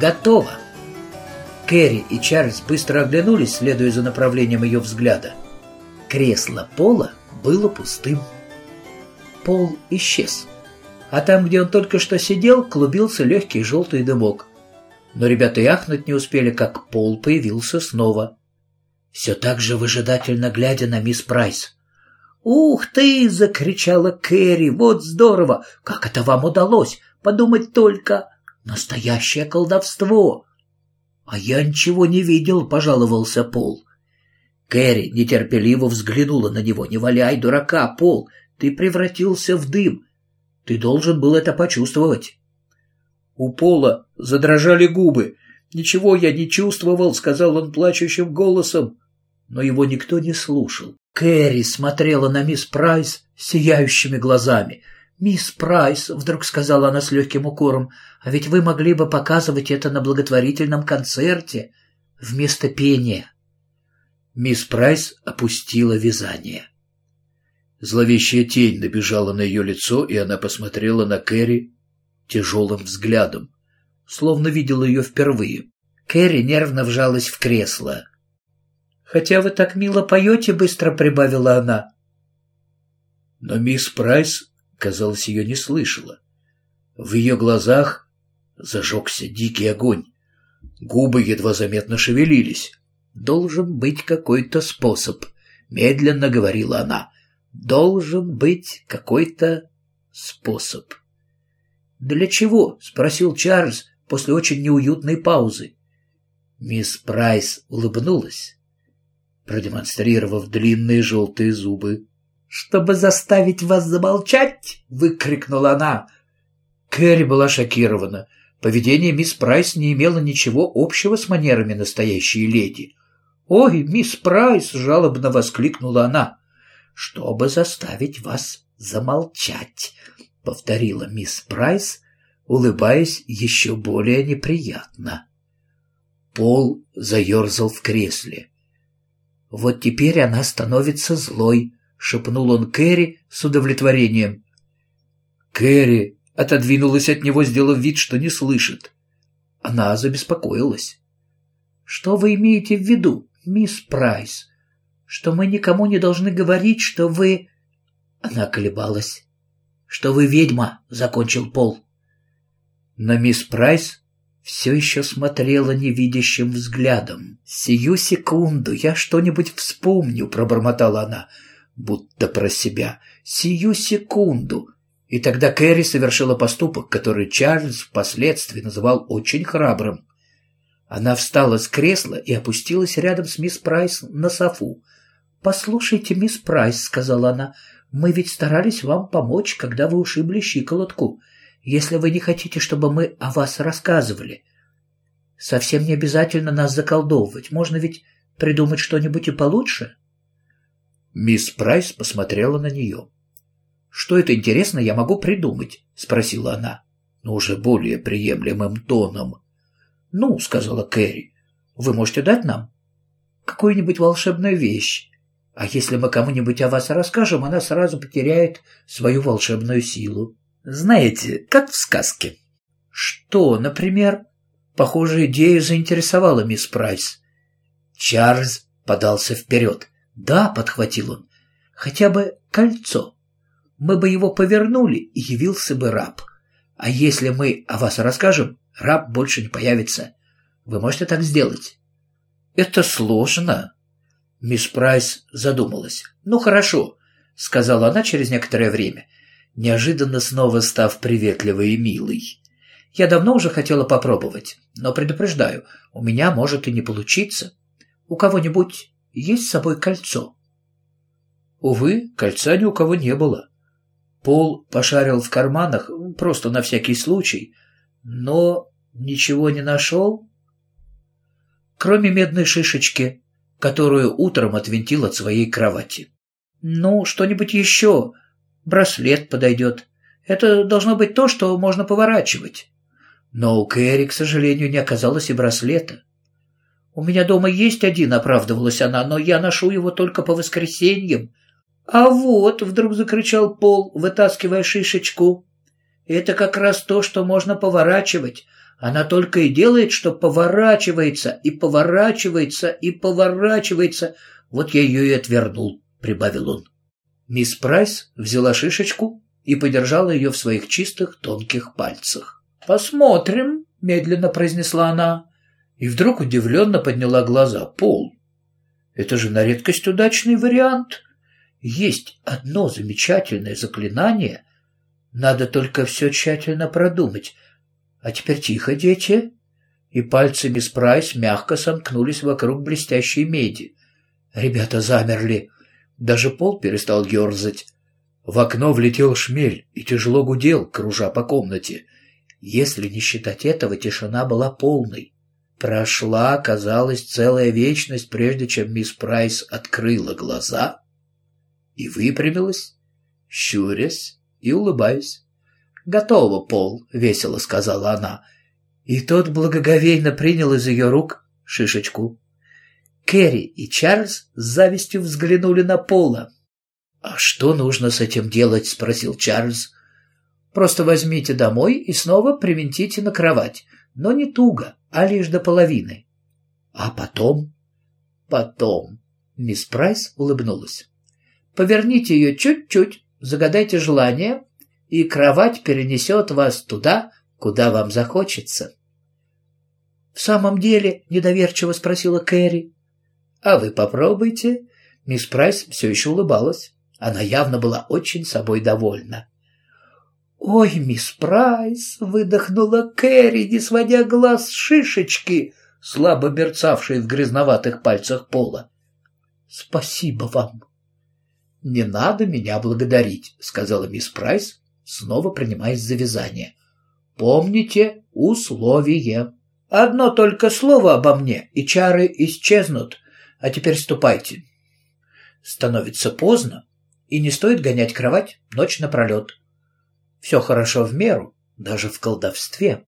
Готово. Кэрри и Чарльз быстро оглянулись, следуя за направлением ее взгляда. Кресло Пола было пустым. Пол исчез. А там, где он только что сидел, клубился легкий желтый дымок. Но ребята и ахнуть не успели, как Пол появился снова. Все так же выжидательно глядя на мисс Прайс. «Ух ты!» — закричала Кэрри. «Вот здорово! Как это вам удалось? Подумать только! Настоящее колдовство!» «А я ничего не видел», — пожаловался Пол. Кэрри нетерпеливо взглянула на него. «Не валяй, дурака, Пол! Ты превратился в дым! Ты должен был это почувствовать!» У Пола задрожали губы. «Ничего я не чувствовал», — сказал он плачущим голосом. Но его никто не слушал. Кэрри смотрела на мисс Прайс сияющими глазами. «Мисс Прайс», — вдруг сказала она с легким укором, «а ведь вы могли бы показывать это на благотворительном концерте вместо пения». Мисс Прайс опустила вязание. Зловещая тень набежала на ее лицо, и она посмотрела на Кэрри тяжелым взглядом, словно видела ее впервые. Кэрри нервно вжалась в кресло. «Хотя вы так мило поете», — быстро прибавила она. Но мисс Прайс, казалось, ее не слышала. В ее глазах зажегся дикий огонь. Губы едва заметно шевелились. «Должен быть какой-то способ», — медленно говорила она. «Должен быть какой-то способ». «Для чего?» — спросил Чарльз после очень неуютной паузы. Мисс Прайс улыбнулась продемонстрировав длинные желтые зубы. «Чтобы заставить вас замолчать!» — выкрикнула она. Кэрри была шокирована. Поведение мисс Прайс не имело ничего общего с манерами настоящей леди. «Ой, мисс Прайс!» — жалобно воскликнула она. «Чтобы заставить вас замолчать!» — повторила мисс Прайс, улыбаясь еще более неприятно. Пол заерзал в кресле. «Вот теперь она становится злой», — шепнул он Кэрри с удовлетворением. Кэрри отодвинулась от него, сделав вид, что не слышит. Она забеспокоилась. «Что вы имеете в виду, мисс Прайс? Что мы никому не должны говорить, что вы...» Она колебалась. «Что вы ведьма», — закончил Пол. Но мисс Прайс все еще смотрела невидящим взглядом. «Сию секунду я что-нибудь вспомню», — пробормотала она, будто про себя. «Сию секунду». И тогда Кэрри совершила поступок, который Чарльз впоследствии называл очень храбрым. Она встала с кресла и опустилась рядом с мисс Прайс на софу. «Послушайте, мисс Прайс», — сказала она, — «мы ведь старались вам помочь, когда вы ушибли щиколотку если вы не хотите, чтобы мы о вас рассказывали. Совсем не обязательно нас заколдовывать. Можно ведь придумать что-нибудь и получше. Мисс Прайс посмотрела на нее. «Что это интересно я могу придумать?» — спросила она, но уже более приемлемым тоном. «Ну», — сказала Кэрри, — «вы можете дать нам какую-нибудь волшебную вещь, а если мы кому-нибудь о вас расскажем, она сразу потеряет свою волшебную силу». Знаете, как в сказке. Что, например? Похоже, идея заинтересовала мисс Прайс. Чарльз подался вперед. «Да», — подхватил он, — «хотя бы кольцо. Мы бы его повернули, и явился бы раб. А если мы о вас расскажем, раб больше не появится. Вы можете так сделать?» «Это сложно». Мисс Прайс задумалась. «Ну, хорошо», — сказала она через некоторое время неожиданно снова став приветливой и милой. Я давно уже хотела попробовать, но предупреждаю, у меня может и не получиться. У кого-нибудь есть с собой кольцо? Увы, кольца ни у кого не было. Пол пошарил в карманах, просто на всякий случай, но ничего не нашел, кроме медной шишечки, которую утром отвинтил от своей кровати. «Ну, что-нибудь еще?» Браслет подойдет. Это должно быть то, что можно поворачивать. Но у Кэрри, к сожалению, не оказалось и браслета. «У меня дома есть один», — оправдывалась она, «но я ношу его только по воскресеньям». «А вот», — вдруг закричал Пол, вытаскивая шишечку, «это как раз то, что можно поворачивать. Она только и делает, что поворачивается и поворачивается и поворачивается. Вот я ее и отвернул, — прибавил он. Мисс Прайс взяла шишечку и подержала ее в своих чистых тонких пальцах. «Посмотрим», — медленно произнесла она, и вдруг удивленно подняла глаза. «Пол, это же на редкость удачный вариант. Есть одно замечательное заклинание. Надо только все тщательно продумать. А теперь тихо, дети». И пальцы мисс мягко сомкнулись вокруг блестящей меди. Ребята замерли. Даже пол перестал ерзать. В окно влетел шмель и тяжело гудел, кружа по комнате. Если не считать этого, тишина была полной. Прошла, казалось, целая вечность, прежде чем мисс Прайс открыла глаза и выпрямилась, щурясь и улыбаясь. «Готово, Пол», — весело сказала она. И тот благоговейно принял из ее рук шишечку. Кэрри и Чарльз с завистью взглянули на Пола. «А что нужно с этим делать?» — спросил Чарльз. «Просто возьмите домой и снова привинтите на кровать, но не туго, а лишь до половины». «А потом?» «Потом», — мисс Прайс улыбнулась. «Поверните ее чуть-чуть, загадайте желание, и кровать перенесет вас туда, куда вам захочется». «В самом деле?» — недоверчиво спросила Кэрри. «А вы попробуйте». Мисс Прайс все еще улыбалась. Она явно была очень собой довольна. «Ой, мисс Прайс!» — выдохнула Кэрри, не сводя глаз с шишечки, слабо мерцавшей в грязноватых пальцах Пола. «Спасибо вам!» «Не надо меня благодарить», — сказала мисс Прайс, снова принимаясь за вязание. «Помните условие. Одно только слово обо мне, и чары исчезнут. А теперь ступайте. Становится поздно, и не стоит гонять кровать ночь напролет. Все хорошо в меру, даже в колдовстве.